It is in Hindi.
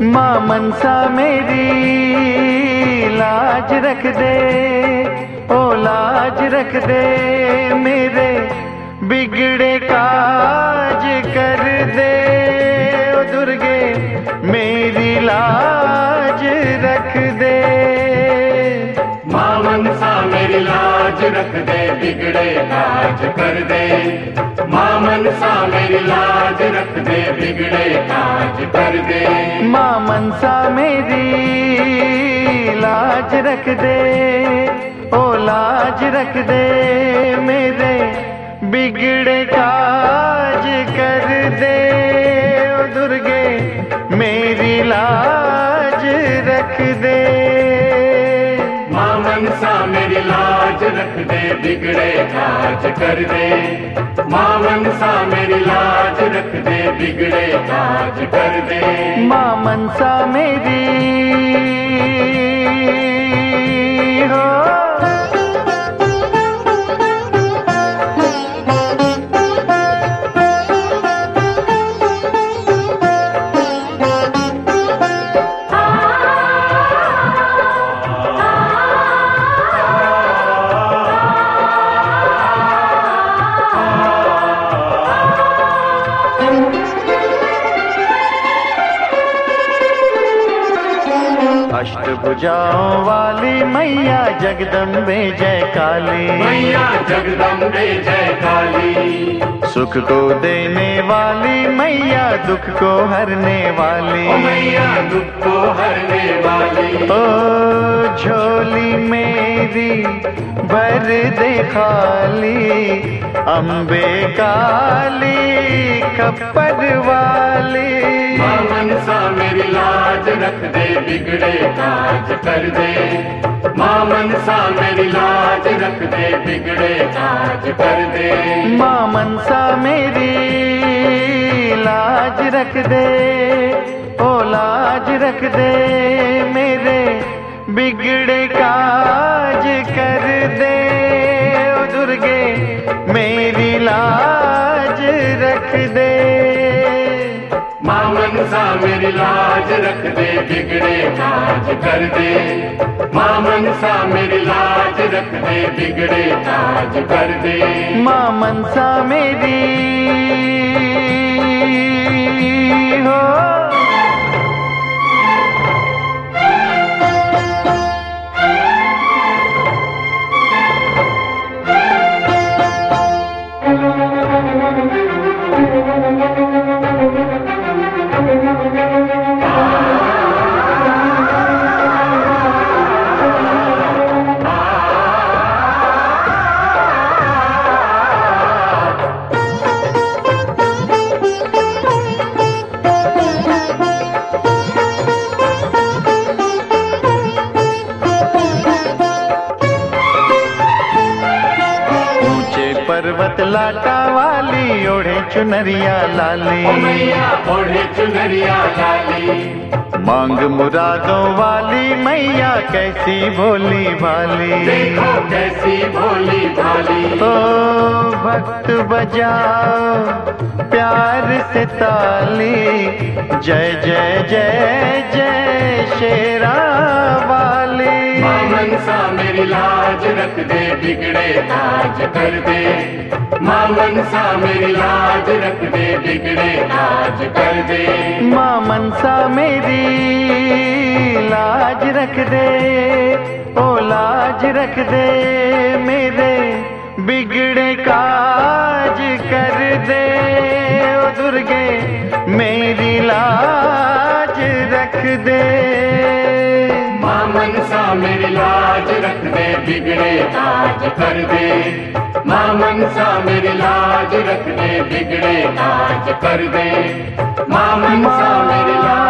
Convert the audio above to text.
मनसा मेरी लाज रख दे, ओ लाज रख दे मेरे बिगड़े काज कर दे, ओ दुर्गे मेरी लाज रख दे। माँ मनसा मेरी लाज रख दे, बिगड़े काज कर दे। माँ मनसा मेरी लाज रख कर दे। माँ मनसा मेरी लाज रख दे, ओ लाज रख दे, मेरे बिगड़े काज कर दे। ओ दुर्गे, मेरी लाज रख दे। रख दे, बिगड़े काज कर दे। माँ मनसा मेरी लाज रख दे, बिगड़े काज कर दे। माँ मनसा मेरी, हो। अष्टभुजाओं वाली मैया जगदम्बे जय काली। मैया जगदम्बे जय काली। सुख को देने वाली मैया दुख को हरने वाली। ओ मैया दुख को हरने वाली। ओ झोली मेरी भर दे खाली अम्बे काली खप्पर वाली। रख दे, बिगड़े काज कर दे। माँ मनसा मेरी लाज रख दे, बिगड़े काज कर दे। माँ मनसा मेरी लाज रख दे, ओ लाज रख दे मेरे, बिगड़े काज कर दे। ओ दुर्गे, मेरी लाज रख दे। मनसा मेरी लाज रख दे, बिगड़े काज कर दे। माँ मनसा मेरी लाज रख दे, बिगड़े काज कर दे। माँ मनसा मेरी, हो। पर्वत लाटा वाली ओढ़े चुनरिया लाली। ओढ़े चुनरिया लाली। मांग मुरादों वाली मैया कैसी भोली भाली। देखो कैसी भोली भाली। ओ भक्त बजाओ प्यार से ताली। जय जय जय जय शेरा। लाज रख दे, बिगड़े काज कर दे। माँ मनसा मेरी लाज रख दे, बिगड़े काज कर दे। माँ मनसा मेरी लाज रख दे, ओ लाज रख दे मेरे, बिगड़े काज कर दे। ओ दुर्गे, मेरी लाज रख दे। माँ मनसा मेरी लाज रख दे बिगड़े ताज कर दे। माँ मनसा मेरी लाज रख दे बिगड़े ताज कर दे। माँ मनसा मेरी लाज